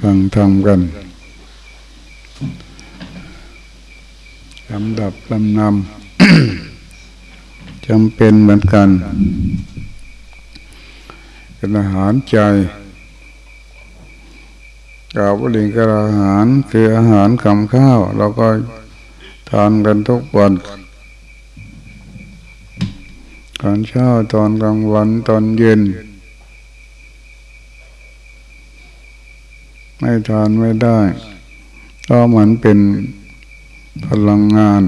ฟังทำกันลำดับลำนำจำเป็นเหมือนกันเป็นอาหารใจกาบลิงกระอาหารคืออาหารคำข้าว เราก็ทานกันทุกวันตอนเช้าตอนกลางวันตอนเย็น ไม่ทานไม่ได้ก็เหมือนเป็นพลังงาน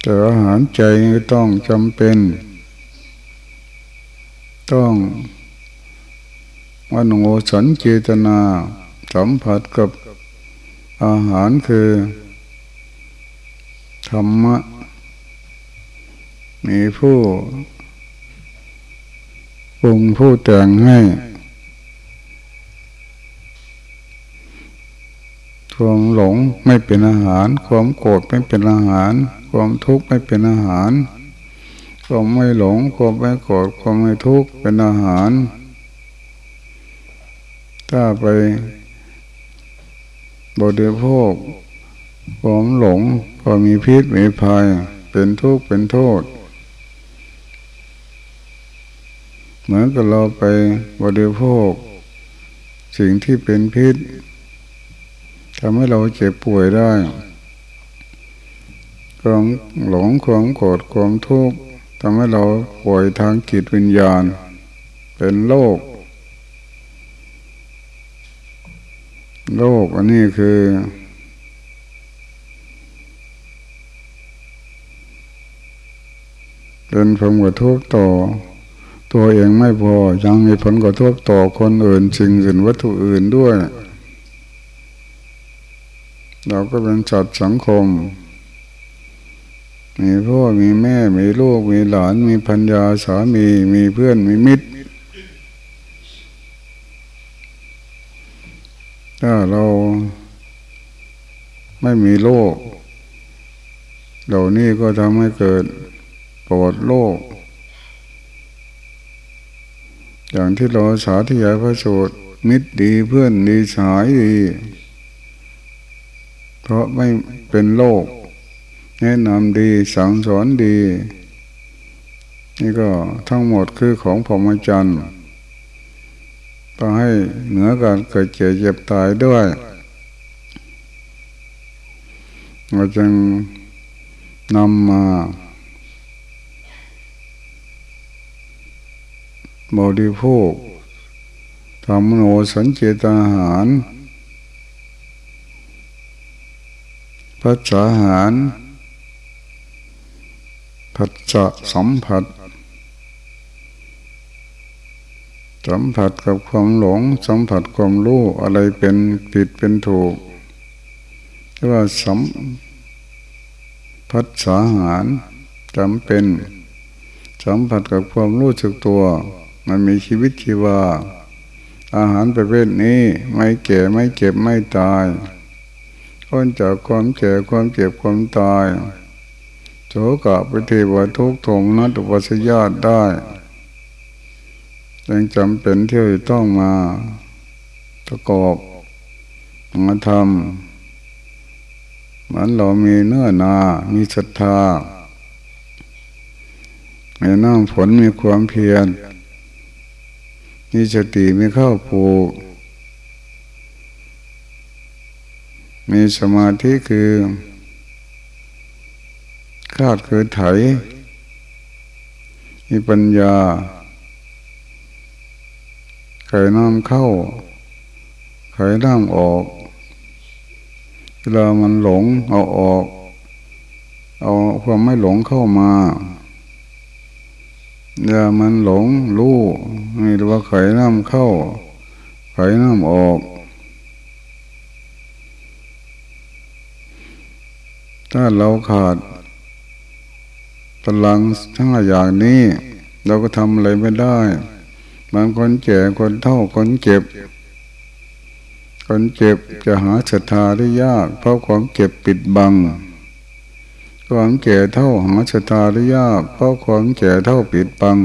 แต่อาหารใจต้องจำเป็น ต้องวันสันเจตนาสัมผัสกับอาหารคือธรรมะ มีผู้ ปรุงผู้แต่งให้ความหลงไม่เป็นอาหาร ความโกรธไม่เป็นอาหาร ความทุกข์ไม่เป็นอาหาร ความไม่หลง ความไม่โกรธ ความไม่ทุกข์เป็นอาหาร ถ้าไปบริโภคความหลงก็มีพิษมีภัย เป็นทุกข์เป็นโทษ เหมือนกับเราไปบริโภค สิ่งที่เป็นพิษทำให้เราเจ็บป่วยได้ความหลงความโกรธความทุกข์ทำให้เราป่วยทางจิตวิญญาณ เป็นโรคโรคอันนี้คือ เป็นผลกระทบต่อ ตัวเองไม่พอยังมีผลกระทบต่อคนอื่นสิ่งอื่นวัตถุอื่นด้วย เราก็เป็นสัตว์สังคม มีพ่อมีแม่ มีลูก มีหลาน มีพัญญาสามี มีเพื่อน มีมิตร ถ้าเราไม่มีโลก เหล่านี้ก็ทำให้เกิดปวดโลก อย่างที่เราสาธยายพระสูตรมิตรดีเพื่อนดีสายดี เพราะไม่เป็นโลก แนะนำดีสั่งสอนดี นี่ก็ทั้งหมดคือของพรหมจรรย์ต้องให้เหนือการเกิดเจ็บเจ็บตายด้วยเราจึงนำมา บริโภคทำโนสัญเจตาหารพัฒาหารผัสสะสัมผัส สัมผัสกับความหลง สัมผัสความรู้อะไรเป็นผิดเป็นถูกเรียกว่าสัมพัฒสาหารจำเป็น สัมผัสกับความรู้สึกตัว มันมีชีวิตชีวา อาหารประเภทนี้ไม่แก่ไม่เจ็บไม่ตายพ้นจากความแก่ความเจ็บความตายโสกะปฏิวัทุกทงนัตุปัสยาตได้ยังจำเป็นที่ต้องมาประกอบมาทำเหมือนเรามีเนื้อนา มีศรัทธาในน้ำฝนมีความเพียร มีสติมีเข้าผูก มีสมาธิคือคาดคือไถ มีปัญญาไขน้ำเข้าไขน้ำออกเวลามันหลงเอาออก เอาความไม่หลงเข้ามา อย่ามันหลงรู้นี่เรียกว่าไข่น้ำเข้า ไข่น้ำออก ถ้าเราขาดพลังทั้งอย่างนี้ เราก็ทำอะไรไม่ได้ บางคนแก่คนเท่าคนเจ็บ คนเจ็บจะหาศรัทธาได้ยาก เพราะความเจ็บปิดบัง ความแก่เท่าหาชะตาได้ยากเพราะความแก่เท่าปิดบัง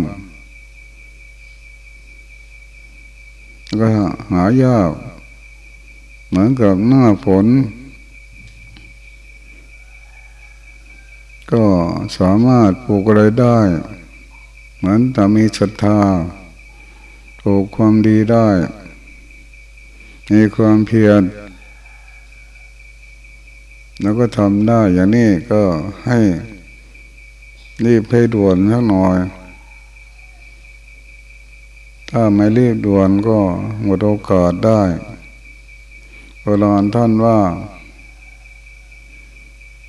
ก็หายาก เหมือนกับหน้าฝน ก็สามารถปลูกอะไรได้ เหมือนแต่มีศรัทธาปลูกความดีได้ มีความเพียร แล้วก็ทำได้อย่างนี้ก็ให้รีบให้ด่วนสักหน่อย ถ้าไม่รีบด่วนก็หมดโอกาสได้โบราณท่านว่า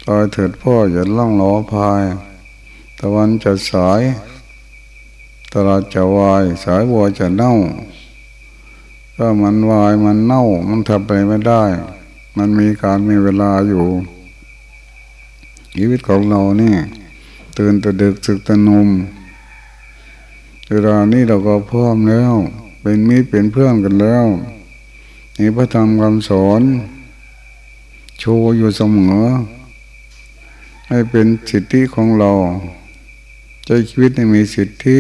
ตายเถิดพ่ออย่าล่องล้อพาย ตะวันจะสายตลาดจะวาย สายบัวจะเน่า ถ้ามันวายมันเน่ามันทำไปไม่ได้ มันมีการมีเวลาอยู่ ชีวิตของเราเนี่ยตื่นแต่ดึกสึกแต่นมเวลานี้เราก็พร้อมแล้ว เป็นมิตรเป็นเพื่อนกันแล้วมีพระธรรมคำสอนโชว์อยู่เสมอให้เป็นสิทธิของเรา ใจชีวิตให้มีสิทธิ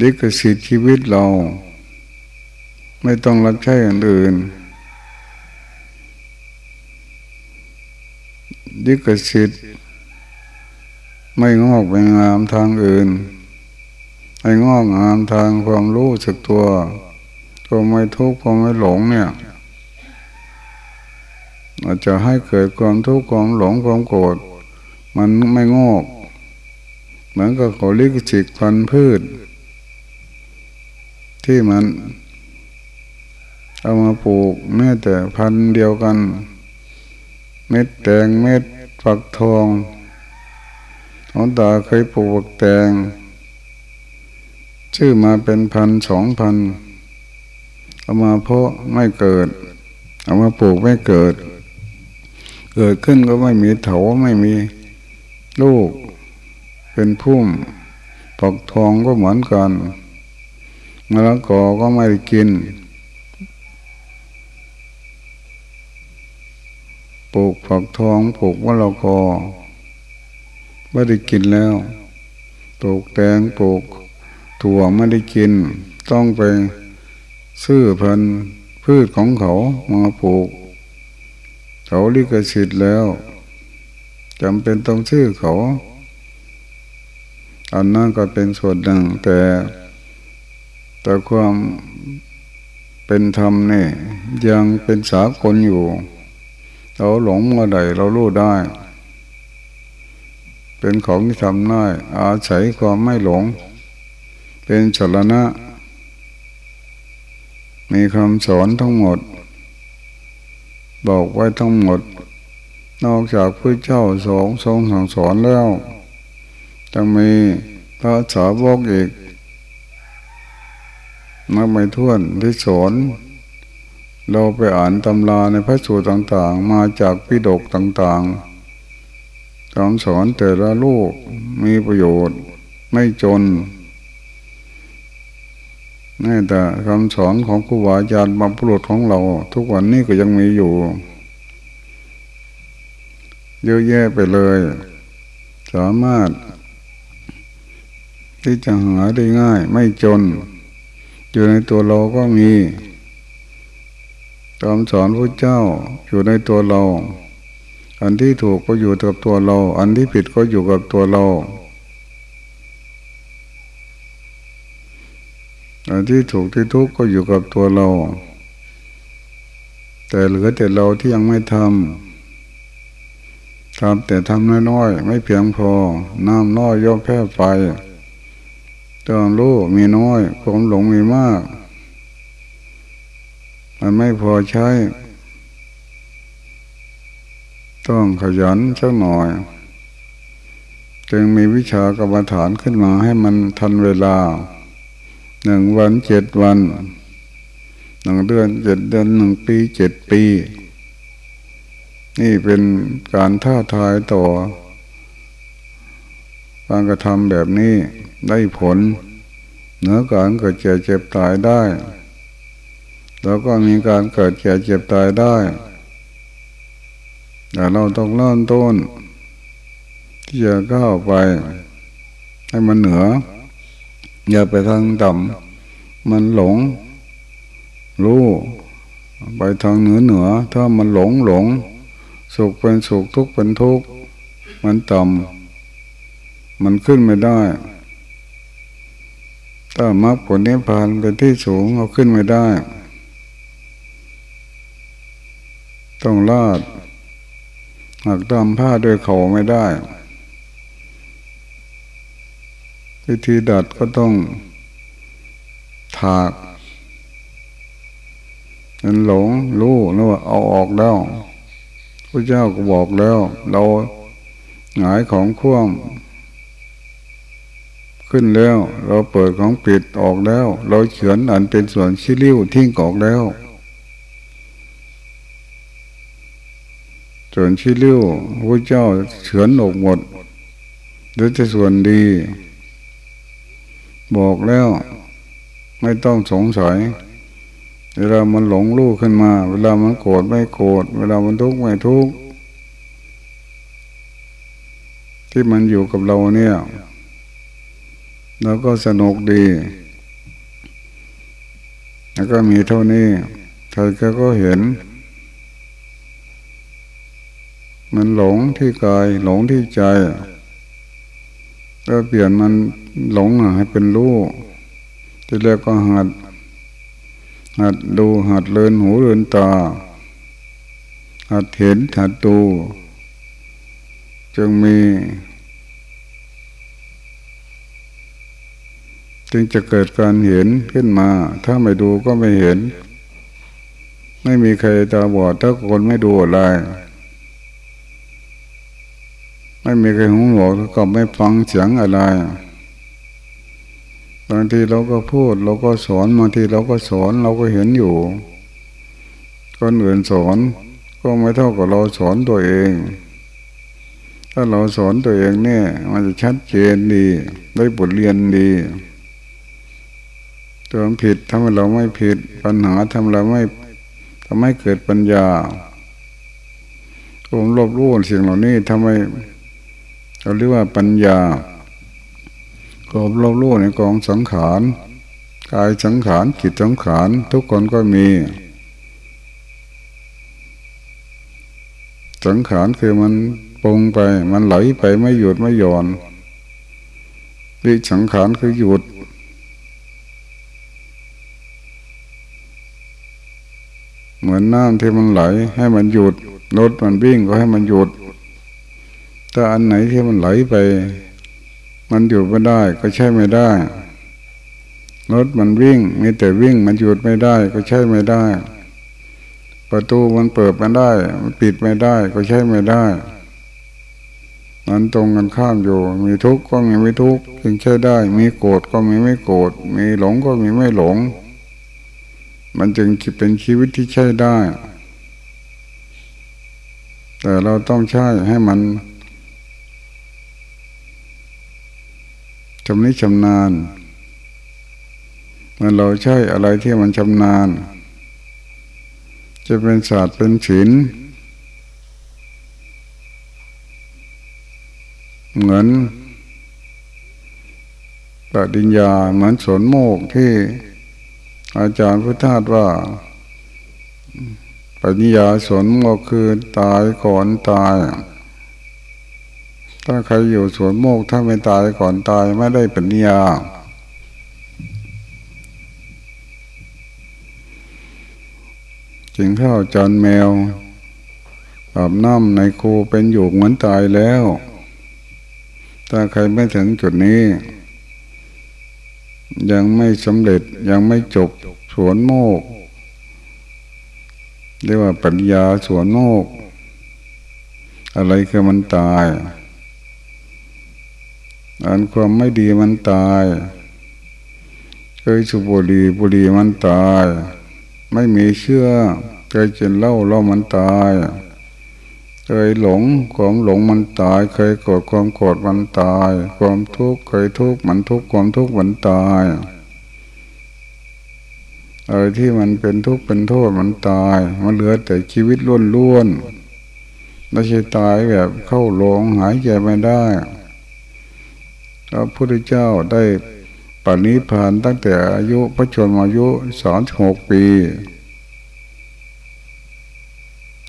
ดิกสิทธิชีวิตเรา ไม่ต้องรับใช้อันอื่น ดิกสิทธิไม่งอกไปงามทางอื่นไม่งอกงามทางความรู้สึกตัวก็ไม่ทุกข์ก็ไม่หลงเนี่ยอาจจะให้เกิดความทุกข์ความหลงความโกรธมันไม่งอก เหมือนกับเขาลิกจิกพันพืช ที่มัน เอามาปลูกแม้แต่พันเดียวกัน เม็ดแตงเม็ดฝักทองของตาเคยปลูกแตง ชื่อมาเป็นพันสองพันเอามาเพาะไม่เกิด เอามาปลูกไม่เกิด เกิดขึ้นก็ไม่มีเถาไม่มีลูก เป็นพุ่มปักทองก็เหมือนกันมะละกอก็ไม่กิน ปลูกฝักทองปลูกมะละกอไม่ได้กินแล้วปลูกแตงปลูกถั่วไม่ได้กิน ต้องไปซื้อพันพืชของเขามาปลูก เขาลิขสิทธิ์แล้วจำเป็นต้องซื้อเขาอันนั้นก็เป็นส่วนหนึ่งแต่ แต่ความเป็นธรรมนี่ยังเป็นสากลอยู่ เราหลงเมื่อใดเรารู้ได้ เป็นของที่ทำได้อาศัยความไม่หลง เป็นฉลนะมีคำสอนทั้งหมด บอกไว้ทั้งหมด นอกจากพระเจ้าสองทรงสั่งสอนแล้วจะมีพระสาวกอีกนักไม่ท้วนที่สอน เราไปอ่านตำราในพระสูตรต่างๆ มาจากพิดกต่างๆคำสอนแต่ละลูกมีประโยชน์ไม่จนนี่แต่คำสอนของครูบาอาจารย์บรรพุรุษของเรา ทุกวันนี้ก็ยังมีอยู่ เยอะแยะไปเลย สามารถ ที่จะหาได้ง่าย ไม่จน อยู่ในตัวเราก็มี คำสอนพระเจ้าอยู่ในตัวเรา อันที่ถูกก็อยู่กับตัวเรา อันที่ผิดก็อยู่กับตัวเรา อันที่ถูกที่ทุกข์ก็อยู่กับตัวเรา แต่เหลือแต่เราที่ยังไม่ทำทำแต่ทำน้อยๆไม่เพียงพอ น้ำน้อยย่อมแพ้ไฟต้องรู้มีน้อยผมหลงมีมาก มันไม่พอใช้ ต้องขยันสักหน่อย จึงมีวิชากรรมฐานขึ้นมาให้มันทันเวลาหนึ่งวันเจ็ดวันหนึ่งเดือนเจ็ดเดือนหนึ่งปีเจ็ดปี นี่เป็นการท้าทายต่อการกระทำแบบนี้ได้ผลเหนือการเกิดเจ็บเจ็บตายได้ แล้วก็มีการเกิดเจ็บเจ็บตายได้แต่เราต้องเริ่มต้น ที่จะก้าวไป ให้มันเหนือ อย่าไปทางต่ำมันหลง รู้ไปทางเหนือเหนือ ถ้ามันหลงหลง สุขเป็นสุขทุกข์เป็นทุกข์มันต่ำมันขึ้นไม่ได้ถ้ามรรคผลนิพพานเป็นที่สูงเอาขึ้นไม่ได้ ต้องลาดหักดำผ้าด้วยเขาไม่ได้ วิธีดัดก็ต้องถากมันหลงรู้แล้วว่าเอาออกแล้วพระเจ้าก็บอกแล้ว เราหงายของคว่ำขึ้นแล้ว เราเปิดของปิดออกแล้ว เราเฉือนอันเป็นส่วนชิ้ริ้วทิ้งออกแล้ว ส่วนชิ้ริ้วพระเจ้าเฉือนออกหมดโดยจะส่วนดี บอกแล้ว ไม่ต้องสงสัย เวลามันหลงลูกขึ้นมา เวลามันโกรธไม่โกรธเวลามันทุกข์ไม่ทุกข์ที่มันอยู่กับเราเนี่ยเราก็สนุกดี แล้วก็มีเท่านี้ใครก็เห็น มันหลงที่กายหลงที่ใจก็เปลี่ยนมันหลงให้เป็นรู้ที่เรียกก็หัด หัดดูหัดเลินหูเลินตา หัดเห็นหัดดูจึงมีจึงจะเกิดการเห็นขึ้นมา ถ้าไม่ดูก็ไม่เห็น ไม่มีใครตาบอดถ้าคนไม่ดูอะไร ไม่มีใครหูหนวกก็ไม่ฟังเสียงอะไรบางทีเราก็พูดเราก็สอนบางทีเราก็สอนเราก็เห็นอยู่คนอื่นสอนก็ไม่เท่ากับเราสอนตัวเอง ถ้าเราสอนตัวเองเนี่ยมันจะชัดเจนดี ได้บทเรียนดีตัวผิดทำให้เราไม่ผิด ปัญหาทำเราไม่ทำให้เกิดปัญญาผมรบรู้สิ่งเหล่านี้ทำให้ เราเรียกว่าปัญญากบเรารู้ในกองสังขารกายสังขารจิตสังขารทุกคนก็มี สังขารคือมันปรุงไป มันไหลไปไม่หยุดไม่หย่อนวิสังขารคือหยุด เหมือนน้ำที่มันไหลให้มันหยุดรถมันวิ่งก็ให้มันหยุด ถ้าอันไหนที่มันไหลไป มันหยุดไม่ได้ก็ใช่ไม่ได้ รถมันวิ่งมีแต่วิ่งมันหยุดไม่ได้ก็ใช่ไม่ได้ ประตูมันเปิดไม่ได้ มันปิดไม่ได้ก็ใช่ไม่ได้มันตรงกันข้ามอยู่ มีทุกข์ก็มีไม่ทุกข์จึงใช่ได้ มีโกรธก็มีไม่โกรธมีหลงก็มีไม่หลง มันจึงเป็นชีวิตที่ใช่ได้ แต่เราต้องใช้ให้มัน ชำนิชำนาญมันเราใช้อะไรที่มันชำนาญ จะเป็นศาสตร์เป็นศิลป์เหมือนปฏิญญาเหมือนสนโมกที่อาจารย์พุทธาว่าปฏิญญาสนโมกคือตายก่อนตาย ถ้าใครอยู่สวนโมกถ้าไม่ตายก่อนตายไม่ได้ปัญญาจิงข้าวจานแมวอาบน้ำในครูเป็นอยู่เหมือนตายแล้ว ถ้าใครไม่ถึงจุดนี้ ยังไม่สำเร็จยังไม่จบสวนโมก เรียกว่าปัญญาสวนโมก อะไรคือมันตาย อันความไม่ดีมันตาย เคยสุบุรีบุรีมันตาย ไม่มีเชื่อ เคยกินเหล้าเหล้ามันตาย เคยหลงความหลงมันตาย เคยโกรธความโกรธมันตาย ความทุกข์เคยทุกข์มันทุกข์ความทุกข์มันตายอะไรที่มันเป็นทุกข์เป็นโทษมันตาย มันเหลือแต่ชีวิตล้วนๆไม่ใช่ตายแบบเข้าหลงหายใจไม่ได้ พระพุทธเจ้าได้ปณิพานตั้งแต่อายุพระชนมายุสอนหกปี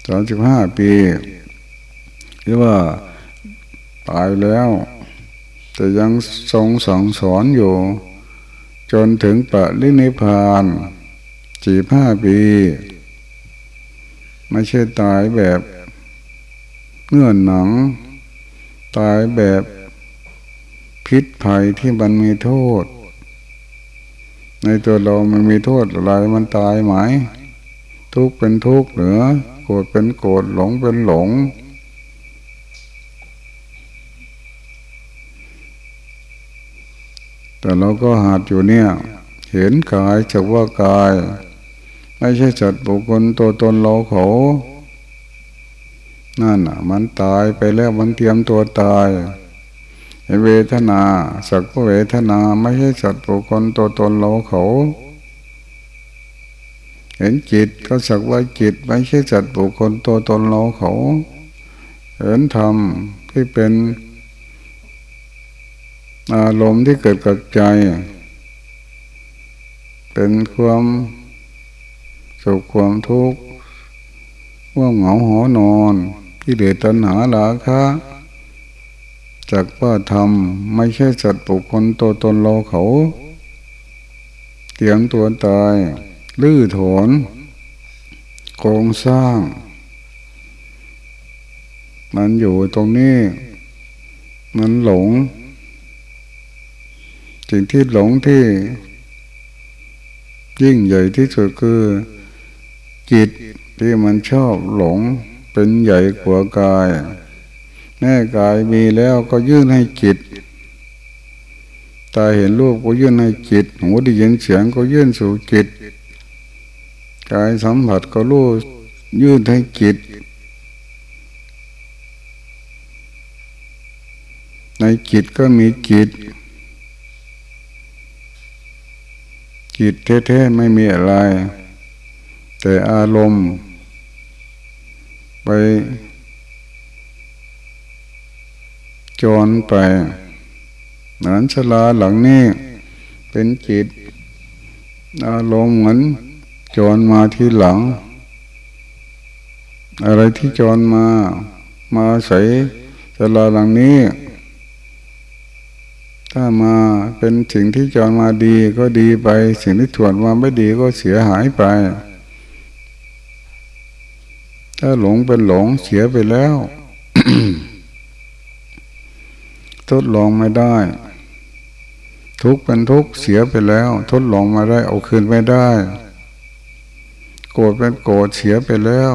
สามสิบห้าปีหรือว่าตายแล้ว แต่ยังทรงสั่งสอนอยู่ จนถึงปะลินิพานจีบห้าปี ไม่ใช่ตายแบบเงื่อนหนัง ตายแบบ พิษภัยที่มันมีโทษ ในตัวเรามันมีโทษอะไรมันตายไหม ทุกเป็นทุกเหนือโกรธเป็นโกรธหลงเป็นหลง แต่เราก็หาดอยู่เนี่ย เห็นกายจากว่ากาย ไม่ใช่จัดบุคคลตัวตนเราเขานั่นอะ มันตายไปแล้วมันเตรียมตัวตาย เวทนา สักเวทนาไม่ใช่สัตว์บุคคลตัวตนเราเขา เห็นจิตก็สักว่าจิตไม่ใช่สัตว์บุคคลตัวตนเราเขา เห็นธรรมที่เป็นอารมณ์ที่เกิดกับใจ เป็นความสุขความทุกข์ว่าเหงาหอนอนที่เดือดตัณหาลาคะ จากว่าทำไม่ใช่สัตว์ปุคคลตัวตนเราเขา เตรียมตัวตายลื้อถอนโครงสร้าง มันอยู่ตรงนี้ มันหลง สิ่งที่หลงที่ ยิ่งใหญ่ที่สุดคือ จิตที่มันชอบหลงเป็นใหญ่กว่ากาย แม่กายมีแล้วก็ยื่นให้จิตตาเห็นรูปก็ยื่นให้จิต หูได้ยินเสียงก็ยื่นสู่จิต กายสัมผัสก็รู้ยื่นให้จิต ในจิตก็มีจิต จิตแท้ๆไม่มีอะไร แต่อารมณ์ ไป จรไปเหมือนชลาหลังนี้เป็นจิตอารมณ์เหมือนจรมาที่หลัง อะไรที่จรมา มาใส่ชลาหลังนี้ ถ้ามาเป็นสิ่งที่จรมาดีก็ดีไป สิ่งที่ถวนมาไม่ดีก็เสียหายไป ถ้าหลงเป็นหลงเสียไปแล้ว ทดลองไม่ได้ ทุกเป็นทุกเสียไปแล้ว ทดลองมาได้ เอาคืนไม่ได้ โกรธเป็นโกรธเสียไปแล้ว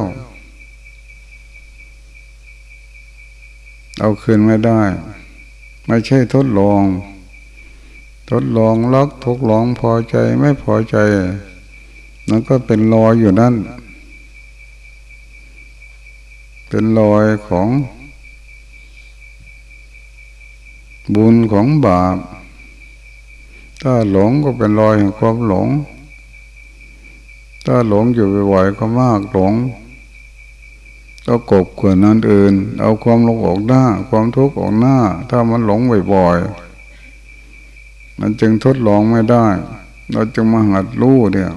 เอาคืนไม่ได้ ไม่ใช่ทดลอง ทดลองลักทดลองพอใจไม่พอใจมันก็เป็นรอยอยู่นั่น เป็นรอยของ บุญของบาป ถ้าหลงก็เป็นรอยแห่งความหลง ถ้าหลงอยู่บ่อยๆก็มากหลงก็กบเกลื่อนนั่นอื่น เอาความหลงออกหน้า ความทุกข์ออกหน้า ถ้ามันหลงบ่อยๆมันจึงทดลองไม่ได้ เราจึงมาหัดรู้เดียว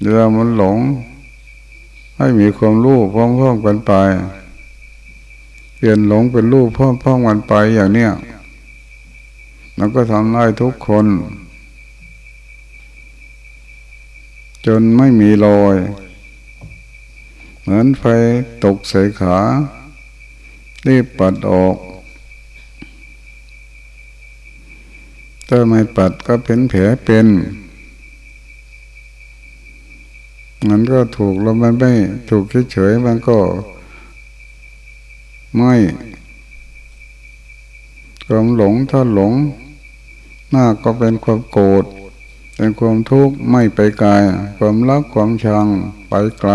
เวลามันหลง ให้มีความรู้พร้อมๆกันไป เปลี่ยนหลงเป็นรูปพ่อพ่อมันไปอย่างเนี้ยมันก็ทำได้ทุกคน จนไม่มีรอย เหมือนไฟตกใส่ขารีบปัดออก ถ้าไม่ปัดก็เป็นแผลเป็นมันก็ถูกแล้วมันไม่ถูกเฉยๆมันก็ ไม่ความหลงถ้าหลงหน้าก็เป็นความโกรธเป็นความทุกข์ไม่ไปไกลความรักความชังไปไกล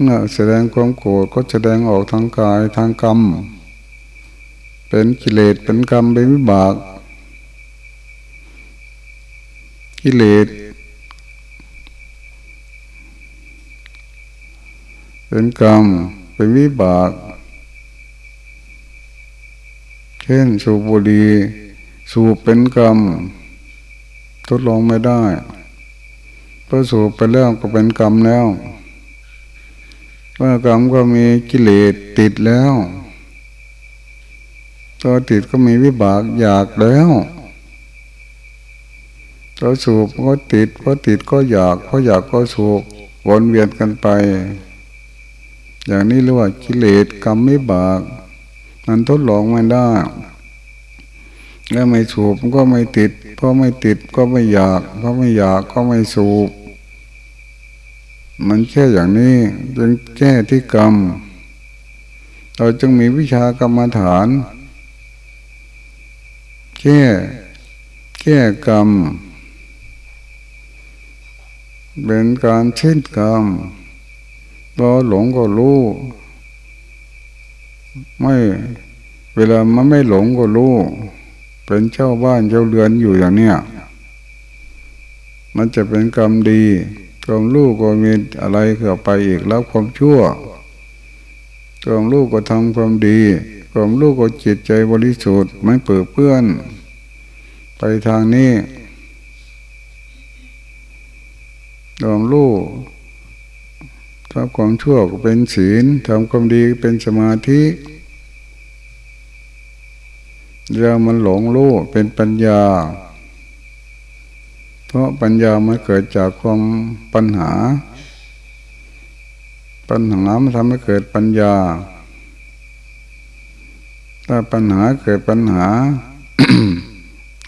เมื่อแสดงความโกรธก็แสดงออกทางกายทางกรรม เป็นกิเลสเป็นกรรมเป็นวิบาก กิเลสเป็นกรรม เป็นวิบาก เช่นสูบบุหรี่สูบเป็นกรรม ทดลองไม่ได้เพอสูบไปแล้วก็เป็นกรรมแล้วเมื่อกรรมก็มีกิเลสติดแล้วตัวติดก็มีวิบากอยากแล้วตัวสูบก็ติดก็ติดก็อยากก็อยากก็สูบวนเวียนกันไป อย่างนี้เรียกว่ากิเลสกรรมไม่บาก มันทดลองไม่ได้ แล้วไม่สูบก็ไม่ติด เพราะไม่ติดก็ไม่อยาก เพราะไม่อยากก็ไม่สูบ มันแค่อย่างนี้จึงแก้ที่กรรม เราจึงมีวิชากรรมฐานแก้แก้กรรม เป็นการเช่นกรรม รอหลงก็รู้ ไม่ เวลามันไม่หลงก็รู้ เป็นเจ้าบ้านเจ้าเรือนอยู่อย่างเนี้ยมันจะเป็นกรรมดีความรู้ก็มีอะไรเกิดไปอีกแล้วความชั่วความรู้ก็ทำความดีความรู้ก็จิตใจบริสุทธิ์ไม่เปื้อเปื้อน ไปทางนี้ความรู้ ทำความชั่วก็เป็นศีลทำความดีเป็นสมาธิเรื่องมันหลงรู้เป็นปัญญา เพราะปัญญามันเกิดจากความปัญหา ปัญหามันทำให้เกิดปัญญา ถ้าปัญหาเกิดปัญหา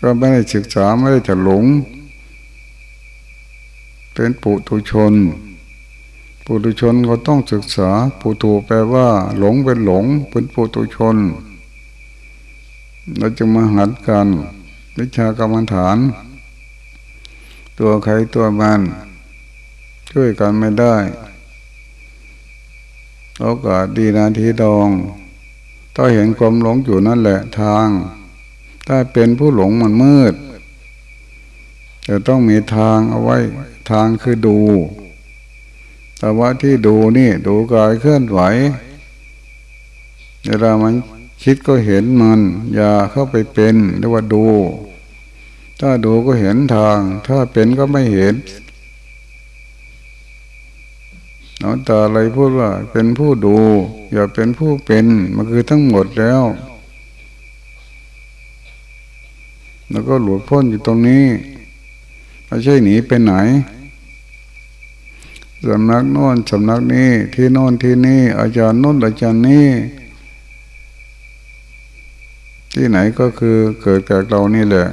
ก็ไม่ได้ศึกษาไม่ได้จะหลงเป็นปุถุชน ปุถุชนก็ต้องศึกษาปุถุแปลว่า หลงเป็นหลงเป็นปุถุชนเราจะมาหัดกันวิชากรรมฐาน ตัวใครตัวมันช่วยกันไม่ได้โอกาสดีนาทีดองถ้าเห็นความหลงอยู่นั่นแหละทาง ถ้าเป็นผู้หลงมันมืดจะต้องมีทางเอาไว้ทางคือดู แต่ว่าที่ดูนี่ดูกายเคลื่อนไหวเวลามันคิดก็เห็นมัน อย่าเข้าไปเป็นเรียกว่าดู ถ้าดูก็เห็นทาง ถ้าเป็นก็ไม่เห็นเอาตาอะไรพูดว่าเป็นผู้ดู อย่าเป็นผู้เป็นมันคือทั้งหมดแล้ว แล้วก็หลุดพ้นอยู่ตรงนี้ไม่ใช่หนีไปไหน สำนักโน้นสำนักนี้ ที่โน้นที่นี่ อาจารย์โน้นอาจารย์นี้ ที่ไหนก็คือเกิดจากเรานี่แหละ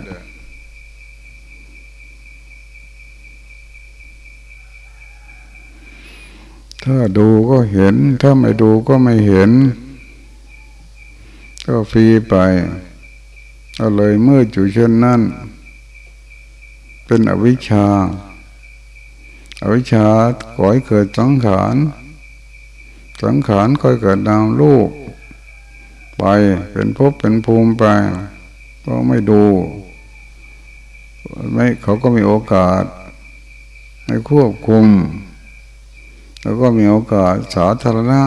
ถ้าดูก็เห็น ถ้าไม่ดูก็ไม่เห็น ก็ฟรีไปเอาเลยเมื่ออยู่เช่นนั้น เป็นอวิชชา วิชชาก่อให้เกิดสังขารสังขารก็เกิดนามลูก ไปเป็นภพเป็นภูมิไปก็ไม่ดูไม่เขาก็มีโอกาสไม่ควบคุม แล้วก็มีโอกาสสาธารณะ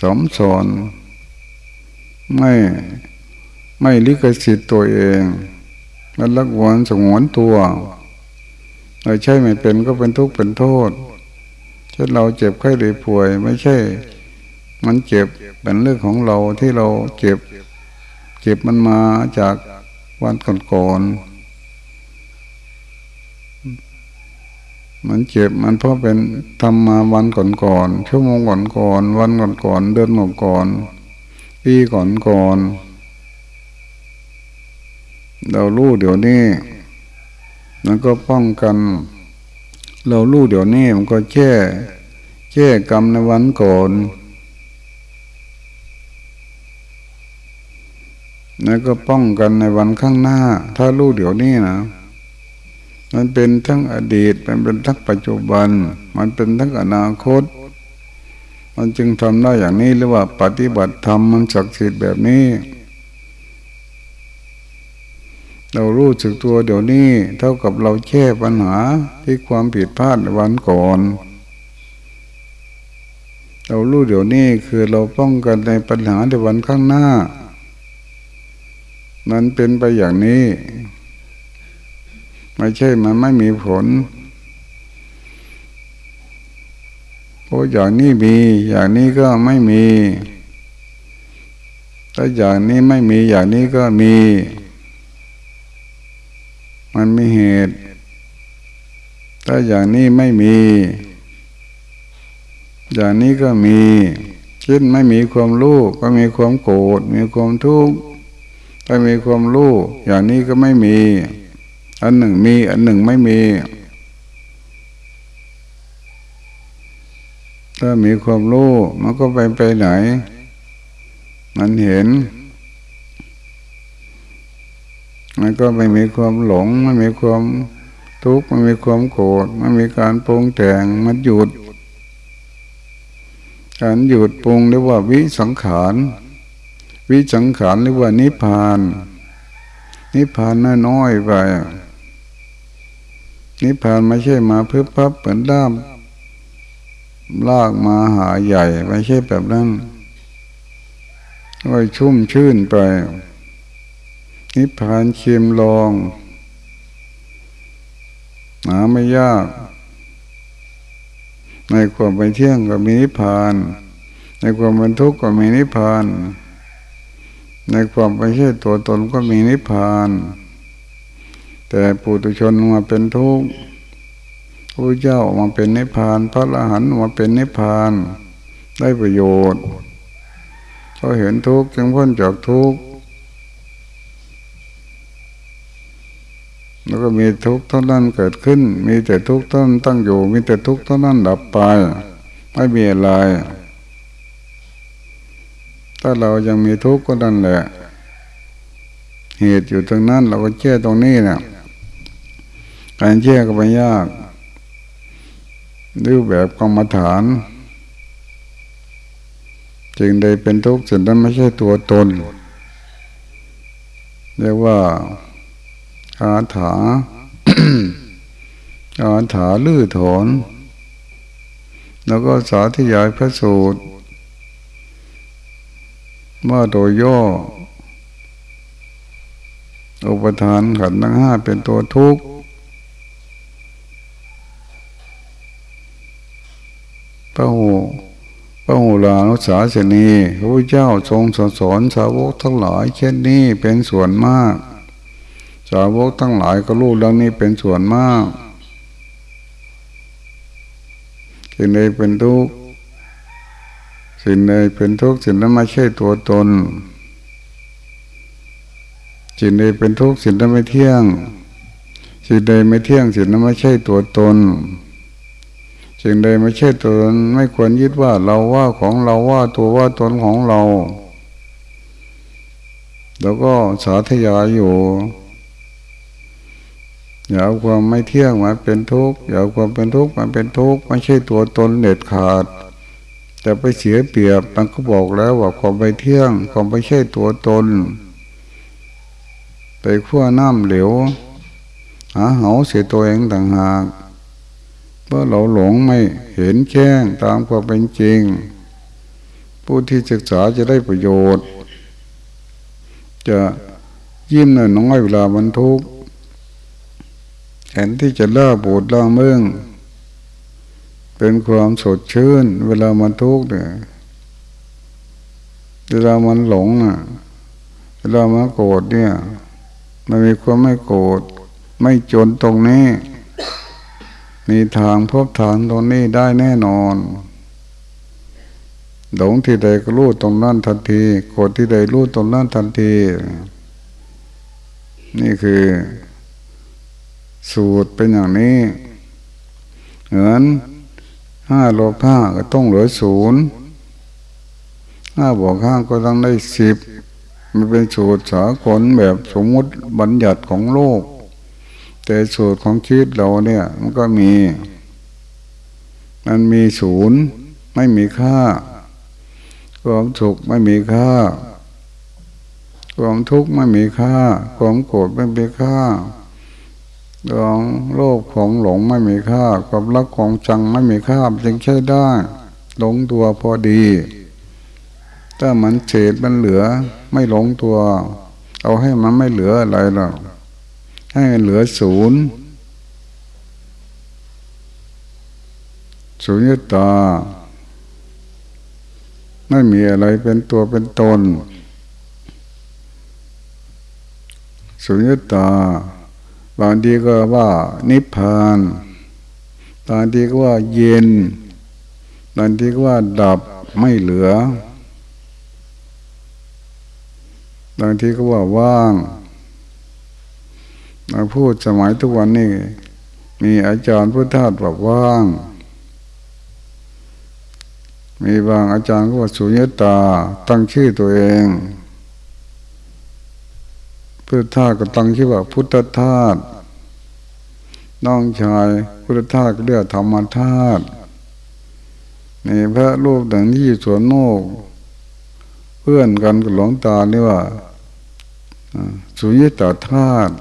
สมสอนไม่ไม่ลิขสิทธิ์ตัวเองมันรักวนสงวนตัว เราใช่ไม่เป็นก็เป็นทุกข์เป็นโทษเช่นเราเจ็บไข้ได้ป่วย ไม่ใช่ มันเจ็บเป็นเรื่องของเราที่เราเจ็บ เจ็บมันมาจากวันก่อนๆมันเจ็บมันเพราะเป็นทำมาวันก่อนก่อนชั่วโมงก่อนก่อนวันก่อนก่อนเดือนก่อนก่อนปีก่อนก่อนเรารู้เดี๋ยวนี้ มันก็ป้องกัน เรารู้เดี๋ยวนี้มันก็แก้แก้กรรมในวันก่อนแล้วก็ป้องกันในวันข้างหน้า ถ้ารู้เดี๋ยวนี้นะ มันเป็นทั้งอดีต มันเป็นทั้งปัจจุบัน มันเป็นทั้งอนาคต มันจึงทำได้อย่างนี้หรือว่าปฏิบัติธรรมมันศักดิ์สิทธิ์แบบนี้ เรารู้สึกตัวเดี๋ยวนี้เท่ากับเราแก้ปัญหาที่ความผิดพลาดในวันก่อน เรารู้เดี๋ยวนี้คือเราป้องกันในปัญหาในวันข้างหน้า มันเป็นไปอย่างนี้ ไม่ใช่มันไม่มีผลเพราะอย่างนี้มีอย่างนี้ก็ไม่มี ถ้าอย่างนี้ไม่มีอย่างนี้ก็มี มันมีเหตุ ถ้าอย่างนี้ไม่มี อย่างนี้ก็มีเช่นไม่มีความรู้ก็มีความโกรธมีความทุกข์ถ้ามีความรู้อย่างนี้ก็ไม่มี อันหนึ่งมีอันหนึ่งไม่มี ถ้ามีความรู้มันก็ไปไปไหน มันเห็น มันก็ไม่มีความหลงไม่มีความทุกข์ไม่มีความโกรธไม่มีการปรุงแต่งมันหยุด การหยุดปรุงเรียกว่าวิสังขารวิสังขารเรียกว่านิพาน นิพพานน้อยๆไปนิพพานไม่ใช่มาเพื่อพับเหมือนด้ามลากมาหาใหญ่ไม่ใช่แบบนั้นก็ชุ่มชื่นไป นิพพานเคียมลอง หาไม่ยาก ในความไปเที่ยงก็มีนิพพาน ในความเป็นทุกข์ก็มีนิพพาน ในความไม่ใช่ตัวตนก็มีนิพพาน แต่ปุถุชนมาเป็นทุกข์พระเจ้ามาเป็นนิพพาน พระอรหันต์มาเป็นนิพพาน ได้ประโยชน์เขาเห็นทุกข์จึงพ้นจากทุกข์ แล้วก็มีทุกข์เท่านั้นเกิดขึ้น มีแต่ทุกข์เท่านั้นตั้งอยู่ มีแต่ทุกข์เท่านั้นดับไป ไม่มีอะไร ถ้าเรายังมีทุกข์ก็นั่นแหละ เหตุอยู่ตรงนั้น เราก็เชื่ตรงนี้เนี่ยการเชื่ก็ไม่ยากรูปแบบกรรมฐานจึงได้เป็นทุกข์สิ่งนั้นไม่ใช่ตัวตน เรียกว่า อาถาอาถาลื้อถอน แล้วก็สาธยายพระสูตรว่าโดยย่อ อุปทานขันธ์ทั้งห้าเป็นตัวทุกข์พระโหพระโหรานุสาสนีพระพุทธเจ้าทรงสอนสาวกทั้งหลายเช่นนี้เป็นส่วนมาก สาวกทั้งหลายก็รู้เรื่องนี้เป็นส่วนมากสิ่งใดเป็นทุกข์สิ่งใดเป็นทุกข์สิ่งนั้นไม่ใช่ตัวตนสิ่งใดเป็นทุกข์สิ่งนั้นไม่เที่ยงสิ่งใดไม่เที่ยงสิ่งนั้นไม่ใช่ตัวตนสิ่งใดไม่ใช่ตัวตนไม่ควรยึดว่าเราว่าของเราว่าตัวว่าตนของเรา แล้วก็สาธยายอยู่ อย่าเอาความไม่เที่ยงมาเป็นทุกข์อย่าเอาความเป็นทุกข์มาเป็นทุกข์ไม่ใช่ตัวตนเด็ดขาด แต่ไปเสียเปรียบมันก็บอกแล้วว่าความไม่เที่ยงความไม่ใช่ตัวตนไปขั้วน้ำเหลวหาเหาเสียตัวเองต่างหากเพราะเราหลงไม่เห็นแจ้งตามความเป็นจริง ผู้ที่ศึกษาจะได้ประโยชน์ จะยิ้มหน้อยเวลามันทุกข์ แทนที่จะล่าบูดล่าเมืองเป็นความสดชื่น เวลามันทุกข์เนี่ยเวลามันหลงอะ เวลามันโกรธเนี่ย มันมีความไม่โกรธไม่จนตรงนี้ มีทางพบทางตรงนี้ได้แน่นอน หลงที่ใดก็รู้ตรงนั้นทันที โกรธที่ใดรู้ตรงนั้นทันที นี่คือ สูตรเป็นอย่างนี้เหมือนห้าลบห้าก็ต้องเหลือศูนย์ห้าบวกห้าก็ต้องได้สิบมันเป็นสูตรสากลแบบสมมติบัญญัติของโลก แต่สูตรของชีวิตเราเนี่ย มันก็มี มันมีศูนย์ไม่มีค่า ความสุขไม่มีค่า ความทุกข์ไม่มีค่า ความโกรธไม่มีค่า ความโลภของหลงไม่มีค่าความรักของจังไม่มีค่าจึงใช้ได้ลงตัวพอดี ถ้ามันเฉดมันเหลือ ไม่ลงตัว เอาให้มันไม่เหลืออะไรหรอกให้เหลือศูนย์สุญญตา ไม่มีอะไรเป็นตัวเป็นตนสุญญตา บางทีก็ว่านิพพานบางทีก็ว่าเย็นบางทีก็ว่าดับไม่เหลือบางทีก็ว่าว่างมาพูดสมัยทุกวันนี้มีอาจารย์พุทธาสบอกว่าง มีบางอาจารย์ก็ว่าสุญญตาตั้งชื่อตัวเอง พุทธทาสก็ตั้งชื่อว่าพุทธทาสน้องชายพุทธทาสก็เรียกธรรมทาสมีพระรูปหนึ่งที่สวนโมกเพื่อนกันกับหลวงตาเรียกว่าสุญญตาธาตุ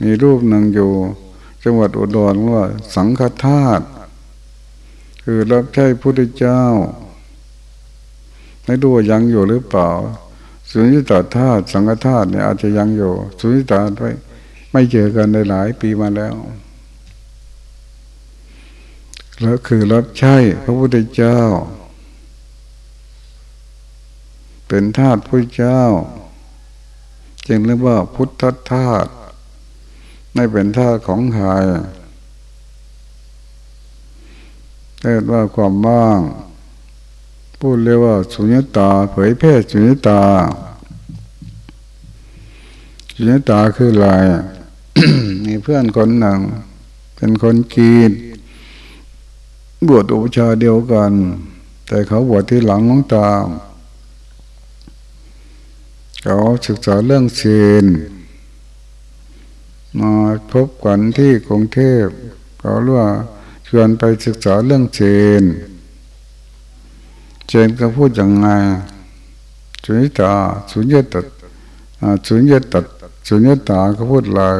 มีรูปหนึ่งอยู่ จังหวัดอุดรว่า สังฆธาตุคือรับใช้พุทธเจ้า ไม่รู้ว่ายังอยู่หรือเปล่า สุญญตาธาตุสังฆธาตุเนี่ยอาจจะยังอยู่ สุญญตาไม่ไม่เจอกันในหลายปีมาแล้ว แล้วคือรับใช้พระพุทธเจ้า เป็นธาตุพระเจ้า จึงเรียกว่าพุทธธาตุไม่เป็นท่าของใครเรียกว่าความว่าง พูดเรียกว่าสุญญตา เผยแพร่สุญญตา สุญญตาคืออะไรมีเพื่อนคนหนึ่ง เป็นคนกีนบวชอุปชาเดียวกัน แต่เขาบวชที่หลังน้องตาเขาศึกษาเรื่องเชนมาพบกันที่กรุงเทพเขาเรียกว่าชวนไปศึกษาเรื่องเชน เชนก็พูดอย่างไงสุญญตาสุญญตสุญญตสุญญตาก็พูดลาย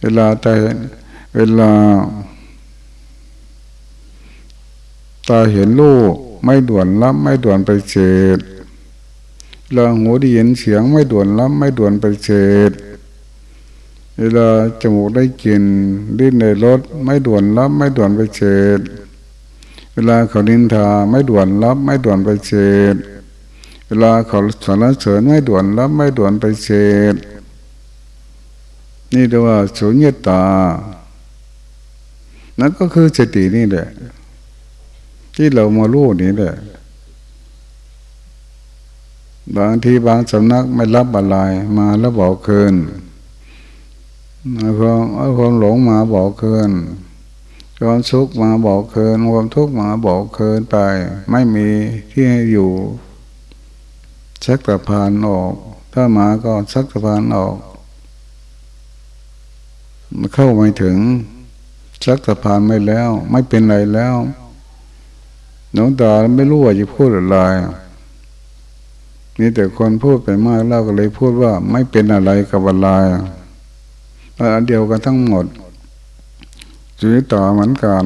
เวลาต่เวลาตาเห็นลูกไม่ด่วนรับไม่ด่วนไปเฉดเราหูได้ยินเสียงไม่ด่วนรับไม่ด่วนไปเฉดเวลาจมูกได้กลิ่นดิ้นในรถไม่ด่วนรับไม่ด่วนไปเฉด เวลาเขาดินทาไม่ด่วนรับ ไม่ด่วนไปเฉดเวลาเขาสรรเสริญไม่ด่วนรับ ไม่ด่วนไปเฉดนี่เรียกว่าสุญญตา นั่นก็คือสตินี่แหละ ที่เรามาลู่นี่แหละบางทีบางสำนักไม่รับอะไรมาแล้วบอกเกินเอาความเอาความหลงมาบอกเกิน ความสุขมาบอกเกินความทุกข์มาบอกเกินไป ไม่มีที่ให้อยู่ชักตะพานออก ถ้ามาก็ชักตะพานออกเข้าไม่ถึงชักตะพานไม่แล้ว ไม่เป็นไรแล้วน้องตาไม่รู้ว่าจะพูดอะไรนี่แต่คนพูดไปมากแล้วก็เลยพูดว่าไม่เป็นอะไรกับอะไรอันเดียวกันทั้งหมด จุดต่อเหมือนกัน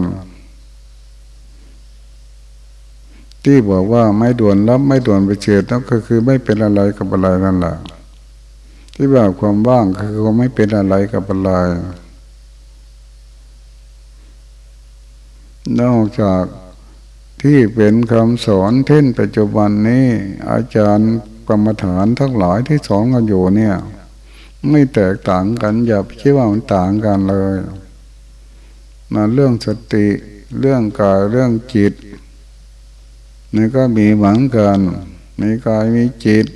ที่บอกว่าไม่ด่วนรับไม่ด่วนไปเฉดนั่นก็คือไม่เป็นอะไรกับอะไรนั่นแหละที่ว่าความว่างคือความไม่เป็นอะไรกับอะไรนอกจากที่เป็นคำสอนเท่นปัจจุบันนี้ อาจารย์กรรมฐานทั้งหลายที่สอนกันอยู่เนี่ย ไม่แตกต่างกันอย่าคิดว่ามันต่างกันเลย มาเรื่องสติเรื่องกายเรื่องจิตนี่ก็มีเหมือนกันมีกายมีจิต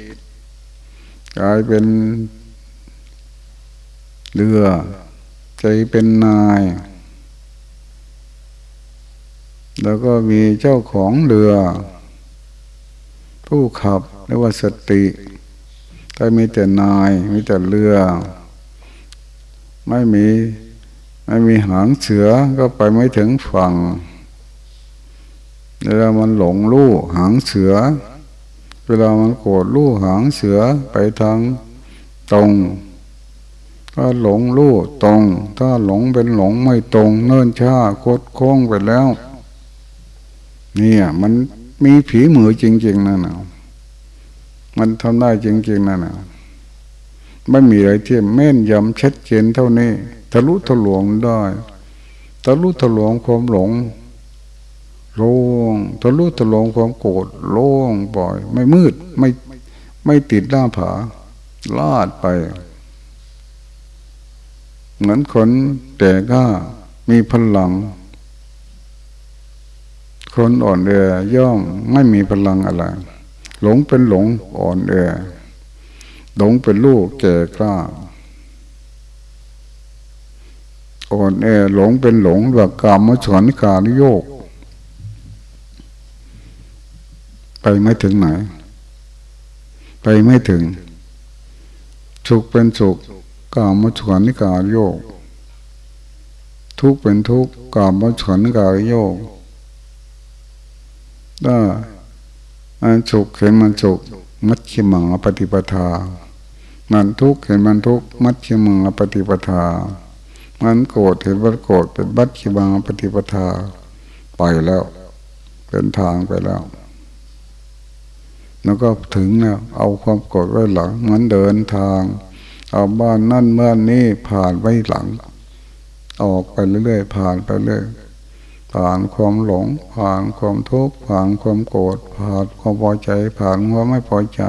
กายเป็นเรือ ใจเป็นนาย แล้วก็มีเจ้าของเรือ ผู้ขับเรียกว่าสติถ้ามีแต่นายมีแต่เรือ ไม่มี ไม่มีหางเสือก็ไปไม่ถึงฝั่งเวลามันหลงลู่หางเสือ เวลามันโกรธลู่หางเสือไปทางตรงถ้าหลงรู้ตรง ถ้าหลงเป็นหลงไม่ตรง เนิ่นช้าโคดโค้งไปแล้ว เนี่ยมันมีผีมือจริง ๆนั่นนะมันทำได้จริง ๆนั่นนะ ไม่มีอะไรที่แม่นยำชัดเจนเท่านี้ ทะลุทะลวงได้ ทะลุทะลวงความหลงโล่งทะลุทะลวงความโกรธโล่งปล่อย ไม่มืดไม่ไม่ติดหน้าผา ลาดไป เหมือนคนแต่ก็มีพลัง คนอ่อนแอย่อมไม่มีพลังอะไร หลงเป็นหลงอ่อนแอ หลงเป็นลูกแก่กล้าอ่อนแอหลงเป็นหลงแบบกามมฉวนกาลโยก ไปไม่ถึงไหน ไปไม่ถึง สุขเป็นสุขกามมฉวนกาลโยก ทุกเป็นทุกกามมฉวนกาลโยกถ้าอันสุขเห็นมันสุขมัชฌิมังปฏิปทา มันทุกข์เห็นมันทุกข์มัชฌิมังปฏิปทา มันโกรธเห็นว่าโกรธเป็นบัตชิบังปฏิปทา ไปแล้ว เป็นทางไปแล้ว แล้วก็ถึงแล้วเอาความโกรธไว้หลังเหมือนเดินทาง เอาบ้านนั่นเมื่อนนี่ผ่านไว้หลัง ออกไปเรื่อยๆผ่านไปเรื่อยผ่านความหลง ผ่านความทุกข์ผ่านความโกรธผ่านความพอใจ ผ่านความไม่พอใจ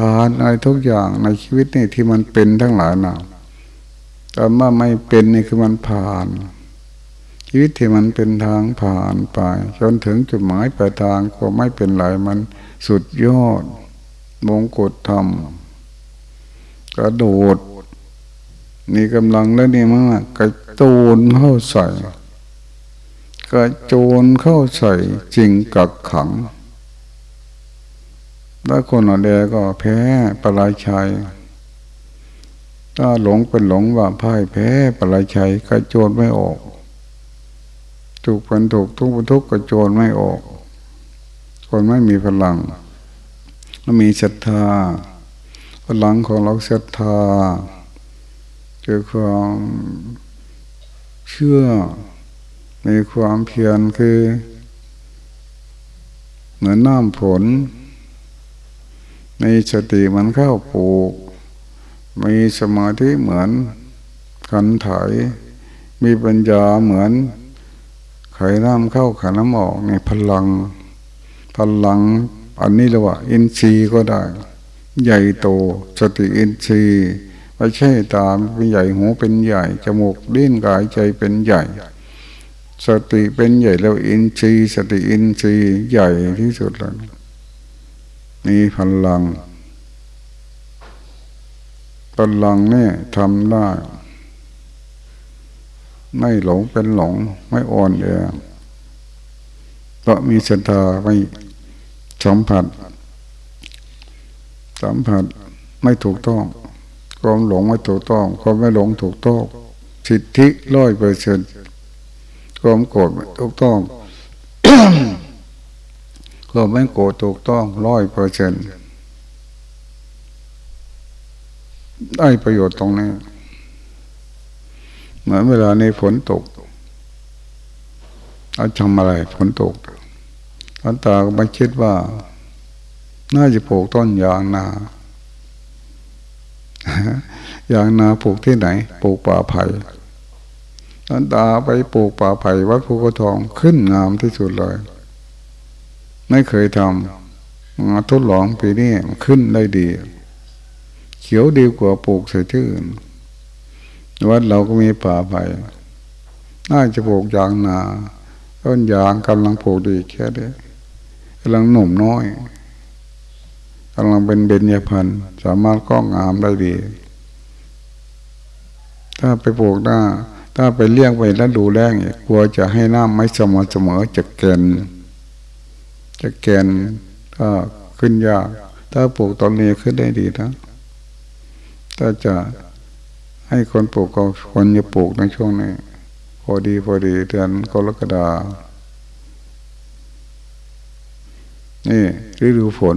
ผ่านอะไรทุกอย่างในชีวิตนี่ที่มันเป็นทั้งหลายนะแต่ว่าไม่เป็นนี่คือมันผ่าน ชีวิตที่มันเป็นทางผ่านไป จนถึงจุดหมายปลายทางก็ไม่เป็นไรมันสุดยอดมงกุฎธรรมกระโดดนี่กำลังแล้วนี่มากกระโจนเข้าใส่กระโจนเข้าใส่จริงกักขัง แล้วคนอ่อนแอก็แพ้ปลายชัย ถ้าหลงเป็นหลงว่าพ่ายแพ้ปลายชัยกระโจนไม่ออก ถูกเป็นถูกทุกเป็นทุกข์กระโจนไม่ออก คนไม่มีพลังไม่มีศรัทธา พลังของเราศรัทธาคือความเชื่อ มีความเพียรคือ เหมือนน้ำฝน ในสติมันเข้าปลูก มีสมาธิเหมือนขันถ่ายมีปัญญาเหมือนไข่น้ำเข้าขันน้ำออกในพลัง พลังอันนี้เรียกว่า อินทรีย์ก็ได้ ใหญ่โตสติอินทรีย์ไม่ใช่ตาเป็นใหญ่หูเป็นใหญ่จมูกดิ้นกายใจเป็นใหญ่ สติเป็นใหญ่แล้วอินทรีย์สติอินทรีย์ใหญ่ที่สุดแล้ว มีพลังพลังเนี่ยทำได้ ไม่หลงเป็นหลง ไม่อ่อนแอก็มีศรัทธาไม่สัมผัส สัมผัสไม่ถูกต้องความหลงไม่ถูกต้องความไม่หลงถูกต้องสิทธิร้อยเปอร์เซ็นต์ความโกรธถูกต้อง ควาไม่โกรธถูกต้องร้อยเปอร์เซ็นได้ประโยชน์ตรงนี้ เหมือนเวลาในฝนตกเอาทำอะไรฝนตกอันตาก็ไม่คิดว่า น่าจะปลูกต้นยางนา ยางนาปลูกที่ไหน ปลูกป่าไผ่นันตาไปปลูกป่าไผ่วัดภูกระทองขึ้นงามที่สุดเลย ไม่เคยทำมาทดลองปีนี้ขึ้นได้ดี เขียวดีกว่าปลูกใส่ที่อื่นวัดเราก็มีป่าไผ่น่าจะปลูกยางนาต้นยางกำลังปลูกดีแค่นี้กำลังหนุ่มน้อยกำลังเป็นเบญญพันธ์สามารถก้องามได้ดี ถ้าไปปลูกหน้า ถ้าไปเลี้ยงไปแล้วดูแลงกลัวจะให้น้ำไม่สม่ำเสมอจะแกน จะแกนถ้าขึ้นยาก ถ้าปลูกตอนนี้ขึ้นได้ดีนะถ้าจะให้คนปลูกก็คนจะปลูกในช่วงนี้พอดีพอดีเดือนกรกฎานี่ฤดูฝน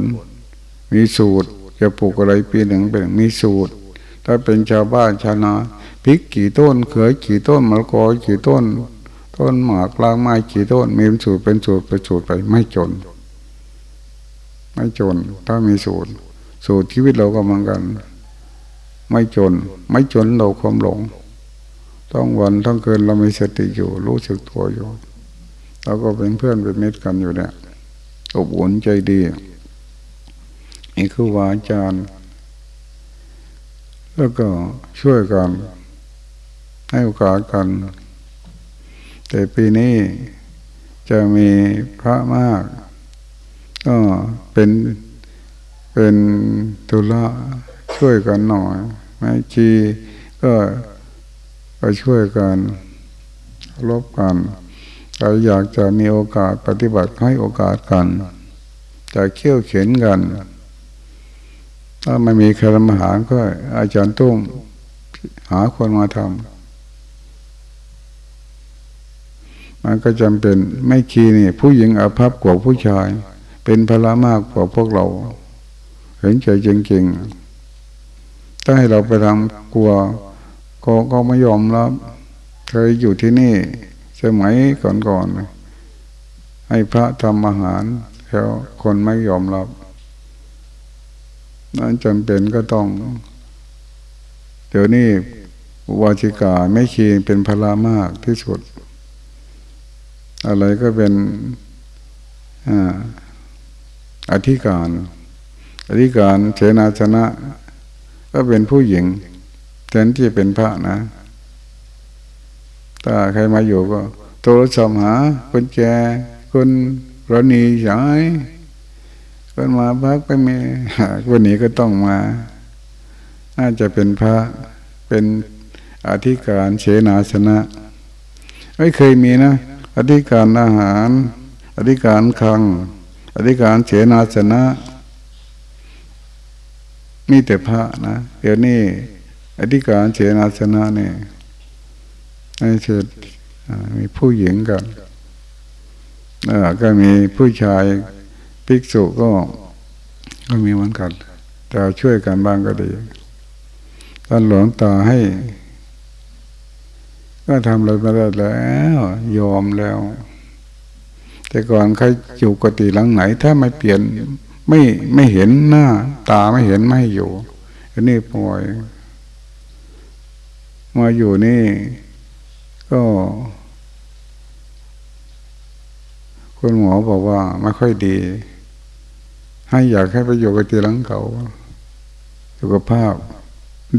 มีสูตร จะปลูกอะไรปีหนึ่งเป็นมีสูตร ถ้าเป็นชาวบ้านชาวนาพริกกี่ต้น เขือกี่ต้นมะละกอกี่ต้น ต้นหมากลางไม้กี่ต้นมีสูตรเป็นสูตรเป็นสูตรไปไม่จน ไม่จน ถ้ามีสูตร สูตรชีวิตเราก็เหมือนกัน ไม่จน ไม่จนเราความหลงต้องวันต้งเกินเรามีสติอยู่ รู้สึกตัวอยู่เราก็เป็นเพื่อนเป็นมิตรกันอยู่เนี่ยอบอุ่นใจดีนี่คือวาอาจารย์ แล้วก็ช่วยกัน ให้โอกาสกัน แต่ปีนี้จะมีพระมาก ก็เป็นเป็นตุละช่วยกันหน่อยไม่ชีก็ก็ช่วยกันรบกันใครอยากจะมีโอกาสปฏิบัติให้โอกาสกันจะเขี่ยวเข็นกัน ถ้าไม่มีใครทำอาหาก็ อาจารย์ตุ้มหาคนมาทำมันก็จำเป็นไม่คีนี่ ผู้หญิงอาภัพกว่าผู้ชาย เป็นพละมากกว่าพวกเรา เห็นใจจริงๆถ้าให้เราไปทำกลัวก็ก็ไม่ยอมรับเคยอยู่ที่นี่สมัยก่อนๆให้พระทำอาหารแล้วคนไม่ยอมรับนั้นจำเป็นก็ต้อง เดี๋ยวนี้วาจิกาไม่คีเป็นพลามากที่สุด อะไรก็เป็นอ่า อธิการอธิการเสนาชนะ ก็เป็นผู้หญิงแทนที่เป็นพระนะถ้าใครมาอยู่ก็ โทรศัพท์หาคนแก่คนรณีฉายคนมาพักไปมีวันนี้ก็ต้องมา น่าจะเป็นพระเป็นอธิการเสนาสนะ ไม่เคยมีนะ อธิการอาหาร อธิการคัง อธิการเสนาสนะมีแต่พระนะเดี๋ยวนี้อธิการเสนาสนะเนี่ยให้เชิดมีผู้หญิงกันก็มีผู้ชายภิกษุก็ก็มีเหมือนกัน แต่ช่วยกันบ้างก็ดีท่านหลวงตาให้ ก็ทำอะไรมาได้แล้ว ยอมแล้ว แต่ก่อนใครอยู่กติหลังไหน ถ้าไม่เปลี่ยนไม่ไม่เห็นหน้า ตาไม่เห็นไม่อยู่อันนี้ปล่อยมาอยู่นี่ ก็คุณหมอบอกว่าไม่ค่อยดี ให้อยากให้ไปอยู่กับตีหลังเขาสุขภาพ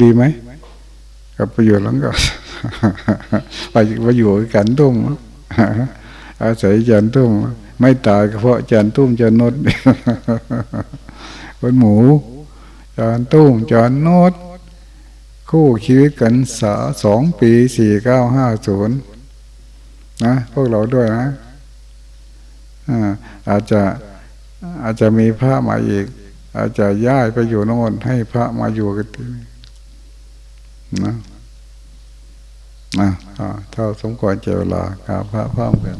ดีไหมกับประโยชน์หลังเขาไปไปอยู่กันตุ้ม อาศัยจันตุ้มไม่ตายเพราะจันตุ้มจันนดคนหมูจันตุ้มจันนดคู่ชีวิตกันสาสองปีสี่เก้าห้าศูนย์นะพวกเราด้วยนะอาจจะอาจจะมีพระมาอีก อาจจะย้ายไปอยู่โน่นให้พระมาอยู่กันนะ นะท่าสมควรเจเวลากาพระพร้อมกัน